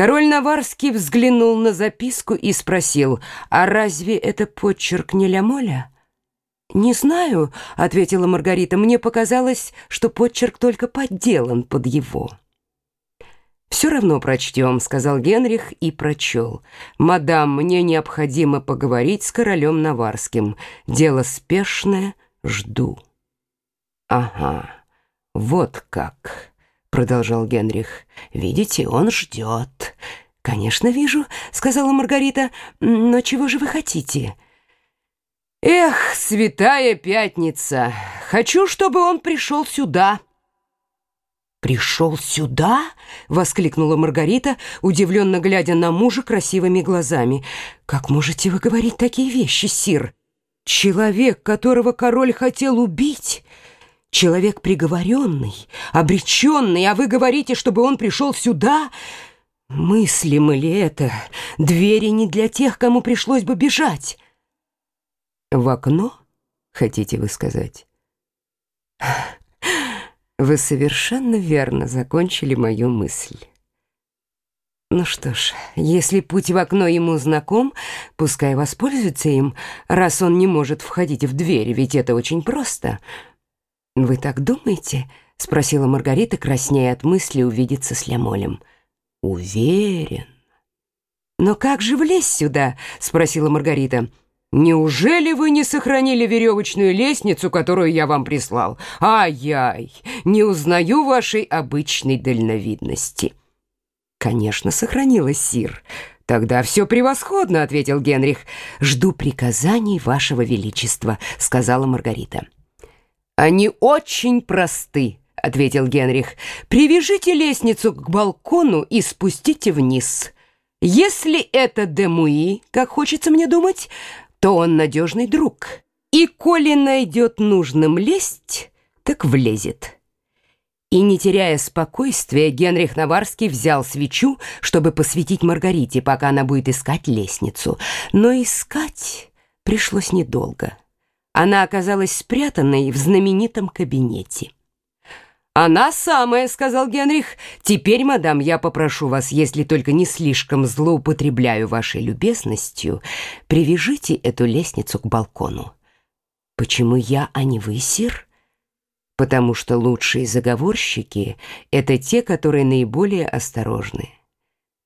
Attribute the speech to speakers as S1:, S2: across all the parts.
S1: Король Наварский взглянул на записку и спросил, «А разве это почерк не Лямоля?» «Не знаю», — ответила Маргарита, «мне показалось, что почерк только подделан под его». «Все равно прочтем», — сказал Генрих и прочел. «Мадам, мне необходимо поговорить с королем Наварским. Дело спешное, жду». «Ага, вот как», — продолжал Генрих. «Видите, он ждет». «Конечно, вижу», — сказала Маргарита. «Но чего же вы хотите?» «Эх, святая пятница! Хочу, чтобы он пришел сюда!» «Пришел сюда?» — воскликнула Маргарита, удивленно глядя на мужа красивыми глазами. «Как можете вы говорить такие вещи, сир? Человек, которого король хотел убить, человек приговоренный, обреченный, а вы говорите, чтобы он пришел сюда? Мыслимо ли это? Двери не для тех, кому пришлось бы бежать». В окно, хотите вы сказать? Вы совершенно верно закончили мою мысль. Ну что ж, если путь в окно ему знаком, пускай воспользуется им, раз он не может входить в дверь, ведь это очень просто. Вы так думаете? спросила Маргарита, краснея от мысли увидеться с Лямолем. Уверен. Но как же влезть сюда? спросила Маргарита. «Неужели вы не сохранили веревочную лестницу, которую я вам прислал? Ай-яй, не узнаю вашей обычной дальновидности». «Конечно, сохранила, сир». «Тогда все превосходно», — ответил Генрих. «Жду приказаний вашего величества», — сказала Маргарита. «Они очень просты», — ответил Генрих. «Привяжите лестницу к балкону и спустите вниз». Если это Демуи, как хочется мне думать, то он надежный друг. И коли найдет нужным лезть, так влезет. И не теряя спокойствия, Генрих Наварский взял свечу, чтобы посветить Маргарите, пока она будет искать лестницу. Но искать пришлось недолго. Она оказалась спрятанной в знаменитом кабинете. «Она самая», — сказал Генрих. «Теперь, мадам, я попрошу вас, если только не слишком злоупотребляю вашей любезностью, привяжите эту лестницу к балкону». «Почему я, а не вы, сир?» «Потому что лучшие заговорщики — это те, которые наиболее осторожны.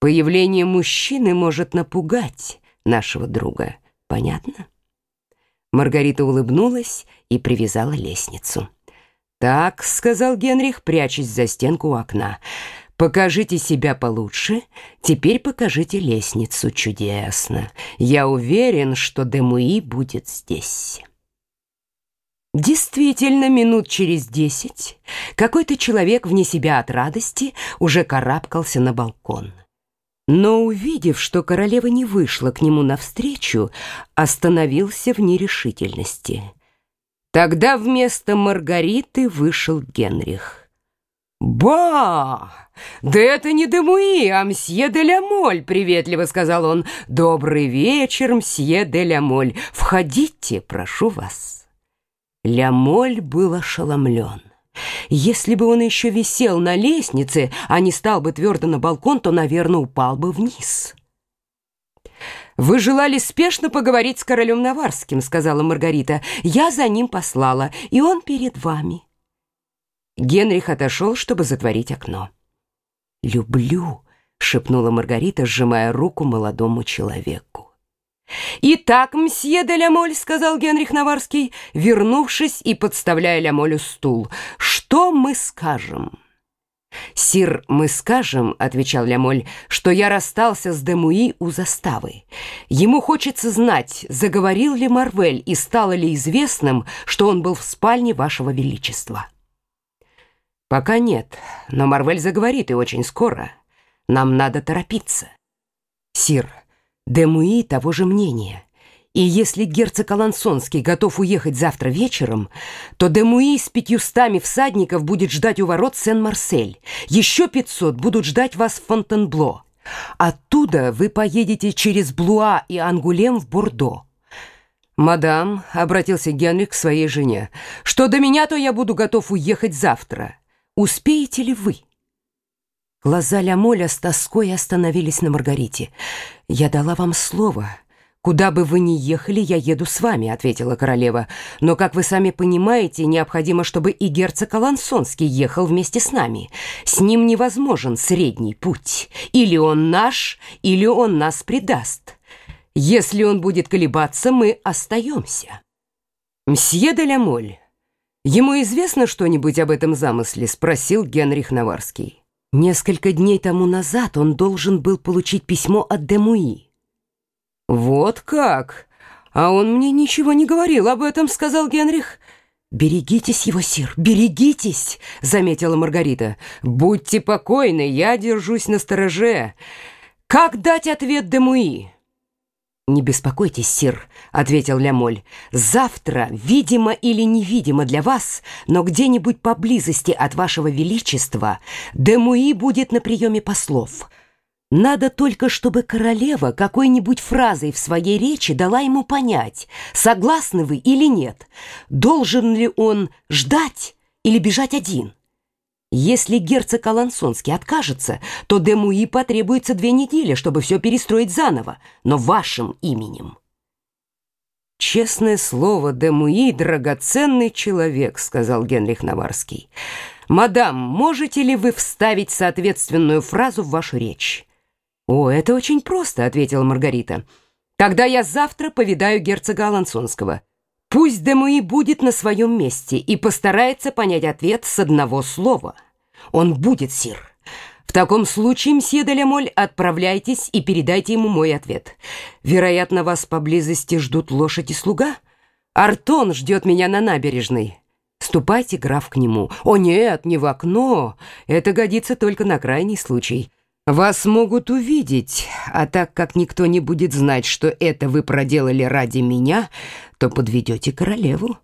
S1: Появление мужчины может напугать нашего друга. Понятно?» Маргарита улыбнулась и привязала лестницу. «Так», — сказал Генрих, прячась за стенку у окна. «Покажите себя получше, теперь покажите лестницу чудесно. Я уверен, что Демуи будет здесь». Действительно, минут через десять какой-то человек вне себя от радости уже карабкался на балкон. Но, увидев, что королева не вышла к нему навстречу, остановился в нерешительности — Тогда вместо Маргариты вышел Генрих. «Ба! Да это не Демуи, а мсье де Лямоль!» — приветливо сказал он. «Добрый вечер, мсье де Лямоль. Входите, прошу вас». Лямоль был ошеломлен. Если бы он еще висел на лестнице, а не стал бы твердо на балкон, то, наверное, упал бы вниз. «Вы желали спешно поговорить с королем Наварским», — сказала Маргарита. «Я за ним послала, и он перед вами». Генрих отошел, чтобы затворить окно. «Люблю», — шепнула Маргарита, сжимая руку молодому человеку. «Итак, мсье де Лямоль», — сказал Генрих Наварский, вернувшись и подставляя Лямолю стул, — «что мы скажем?» «Сир, мы скажем, — отвечал Лямоль, — что я расстался с Демуи у заставы. Ему хочется знать, заговорил ли Марвель и стало ли известным, что он был в спальне вашего величества». «Пока нет, но Марвель заговорит и очень скоро. Нам надо торопиться». «Сир, Демуи того же мнения». И если герцог Алансонский готов уехать завтра вечером, то Демуи с пятьюстами всадников будет ждать у ворот Сен-Марсель. Еще пятьсот будут ждать вас в Фонтенбло. Оттуда вы поедете через Блуа и Ангулем в Бордо. «Мадам», — обратился Генрих к своей жене, — «что до меня, то я буду готов уехать завтра. Успеете ли вы?» Глаза Лямоля с тоской остановились на Маргарите. «Я дала вам слово. Куда бы вы ни ехали, я еду с вами», — ответила королева. «Но, как вы сами понимаете, необходимо, чтобы и герцог Алансонский ехал вместе с нами. С ним невозможен средний путь. Или он наш, или он нас предаст. Если он будет колебаться, мы остаемся». «Мсье де Лямоль, ему известно что-нибудь об этом замысле?» — спросил Генрих Наварский. Несколько дней тому назад он должен был получить письмо от Демуи. «Вот как? А он мне ничего не говорил об этом», — сказал Генрих. «Берегитесь его, сир, берегитесь», — заметила Маргарита. «Будьте покойны, я держусь на стороже. Как дать ответ Демуи?» «Не беспокойтесь, сир», — ответил Лямоль. «Завтра, видимо или невидимо для вас, но где-нибудь поблизости от вашего величества, Демуи будет на приеме послов. Надо только, чтобы королева какой-нибудь фразой в своей речи дала ему понять, согласны вы или нет, должен ли он ждать или бежать один». Если герцог Алансонский откажется, то Демуи потребуется две недели, чтобы все перестроить заново, но вашим именем. «Честное слово, Демуи — драгоценный человек», — сказал Генрих Наварский. «Мадам, можете ли вы вставить соответственную фразу в вашу речь?» «О, это очень просто», — ответила Маргарита. «Тогда я завтра повидаю герцога Алансонского. Пусть Демуи будет на своем месте и постарается понять ответ с одного слова». Он будет, сир. В таком случае, мсье де Лемоль, отправляйтесь и передайте ему мой ответ. Вероятно, вас поблизости ждут лошадь и слуга? Артон ждет меня на набережной. Ступайте, граф, к нему. О нет, не в окно. Это годится только на крайний случай. Вас могут увидеть, а так как никто не будет знать, что это вы проделали ради меня, то подведете королеву.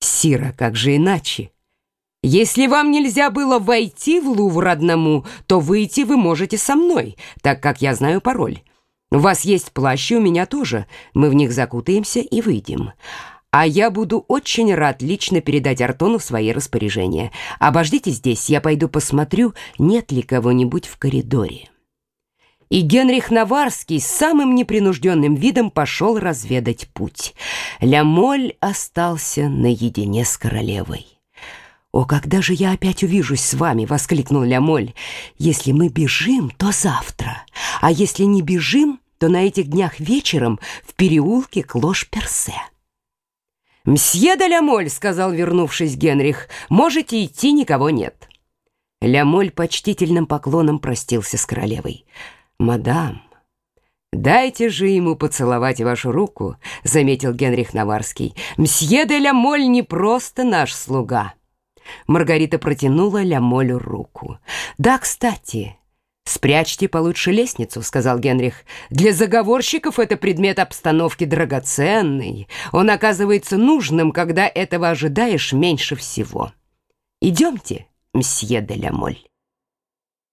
S1: Сира, как же иначе? Если вам нельзя было войти в Лувр одному, то выйти вы можете со мной, так как я знаю пароль. У вас есть плащ, и у меня тоже. Мы в них закутаемся и выйдем. А я буду очень рад лично передать Артону свои распоряжения. Обождите здесь, я пойду посмотрю, нет ли кого-нибудь в коридоре». И Генрих Наварский с самым непринужденным видом пошел разведать путь. Лямоль остался наедине с королевой. «О, когда же я опять увижусь с вами?» — воскликнул Лямоль. «Если мы бежим, то завтра, а если не бежим, то на этих днях вечером в переулке Клош-Персе». «Мсье де Лямоль», — сказал, вернувшись Генрих, — «можете идти, никого нет». Лямоль почтительным поклоном простился с королевой. «Мадам, дайте же ему поцеловать вашу руку», — заметил Генрих Наварский. «Мсье де Лямоль не просто наш слуга». Маргарита протянула Лямолю руку. «Да, кстати, спрячьте получше лестницу», — сказал Генрих. «Для заговорщиков это предмет обстановки драгоценный. Он оказывается нужным, когда этого ожидаешь меньше всего. Идемте, мсье де Лямоль».